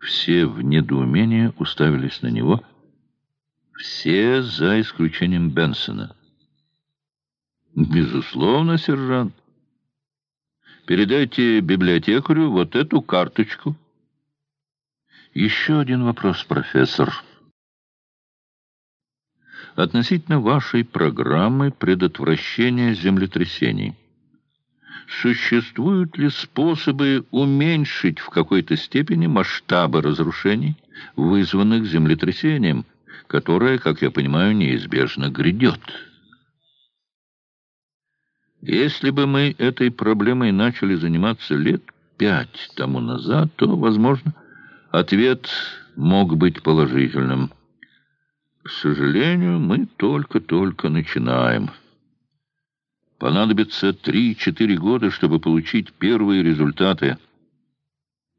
Все в недоумении уставились на него. Все за исключением Бенсона. «Безусловно, сержант. Передайте библиотекарю вот эту карточку». «Еще один вопрос, профессор» относительно вашей программы предотвращения землетрясений. Существуют ли способы уменьшить в какой-то степени масштабы разрушений, вызванных землетрясением, которое, как я понимаю, неизбежно грядет? Если бы мы этой проблемой начали заниматься лет пять тому назад, то, возможно, ответ мог быть положительным – к сожалению, мы только-только начинаем. Понадобится три-четыре года, чтобы получить первые результаты.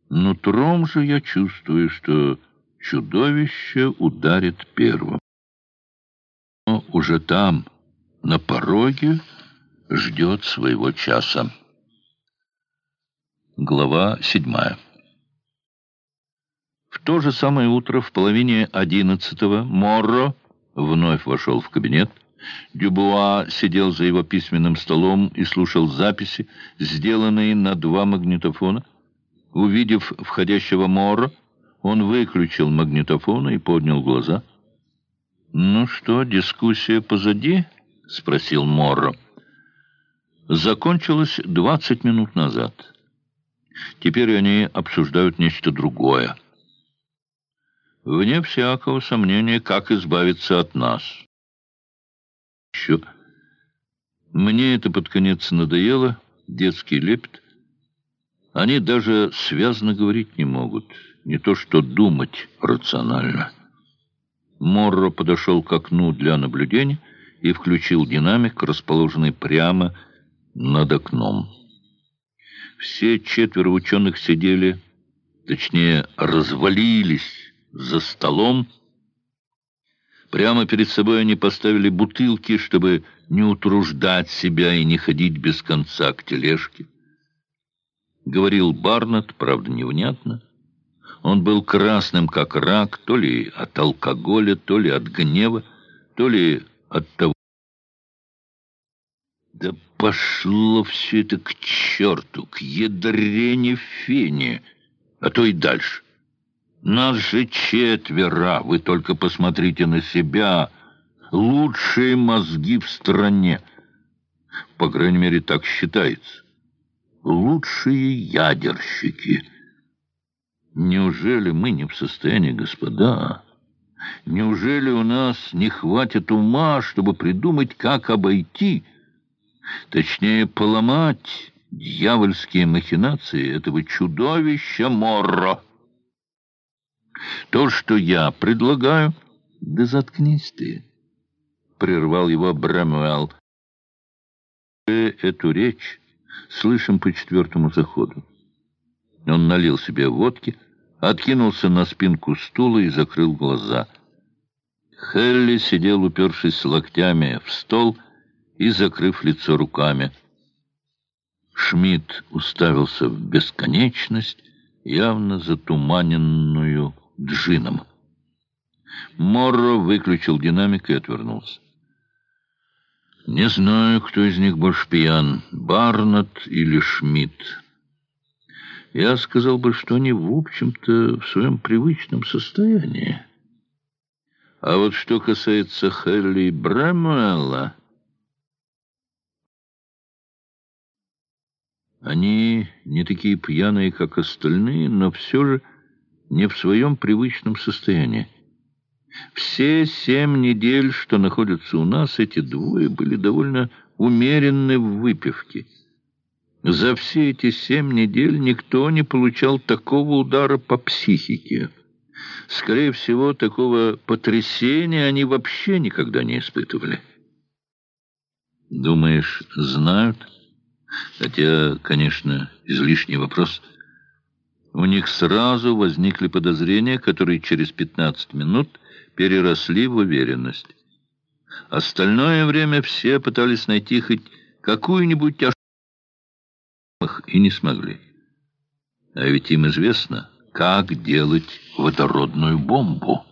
Нутром же я чувствую, что чудовище ударит первым. Но уже там, на пороге, ждет своего часа. Глава седьмая в то же самое утро, в половине одиннадцатого, Морро вновь вошел в кабинет. Дюбуа сидел за его письменным столом и слушал записи, сделанные на два магнитофона. Увидев входящего Морро, он выключил магнитофон и поднял глаза. «Ну что, дискуссия позади?» — спросил Морро. «Закончилась двадцать минут назад. Теперь они обсуждают нечто другое» вне всякого сомнения, как избавиться от нас. Еще мне это под конец надоело, детский лепет. Они даже связно говорить не могут, не то что думать рационально. Морро подошел к окну для наблюдения и включил динамик, расположенный прямо над окном. Все четверо ученых сидели, точнее, развалились за столом. Прямо перед собой они поставили бутылки, чтобы не утруждать себя и не ходить без конца к тележке. Говорил Барнетт, правда, невнятно. Он был красным, как рак, то ли от алкоголя, то ли от гнева, то ли от того. Да пошло все это к черту, к ядрене фене, а то и дальше. Нас же четверо, вы только посмотрите на себя. Лучшие мозги в стране. По крайней мере, так считается. Лучшие ядерщики. Неужели мы не в состоянии, господа? Неужели у нас не хватит ума, чтобы придумать, как обойти, точнее, поломать дьявольские махинации этого чудовища Морро? То, что я предлагаю... Да заткнись ты, — прервал его Брамуэлл. Эту речь слышим по четвертому заходу. Он налил себе водки, откинулся на спинку стула и закрыл глаза. Хелли сидел, упершись локтями в стол и закрыв лицо руками. Шмидт уставился в бесконечность, явно затуманенную джином. Морро выключил динамик и отвернулся. «Не знаю, кто из них больше пьян, Барнетт или Шмидт. Я сказал бы, что они, в общем-то, в своем привычном состоянии. А вот что касается Хелли Брэмуэлла, они не такие пьяные, как остальные, но все же не в своем привычном состоянии. Все семь недель, что находятся у нас, эти двое были довольно умеренны в выпивке. За все эти семь недель никто не получал такого удара по психике. Скорее всего, такого потрясения они вообще никогда не испытывали. Думаешь, знают? Хотя, конечно, излишний вопрос – у них сразу возникли подозрения, которые через 15 минут переросли в уверенность. Остальное время все пытались найти хоть какую-нибудь ошибку и не смогли. А ведь им известно, как делать водородную бомбу.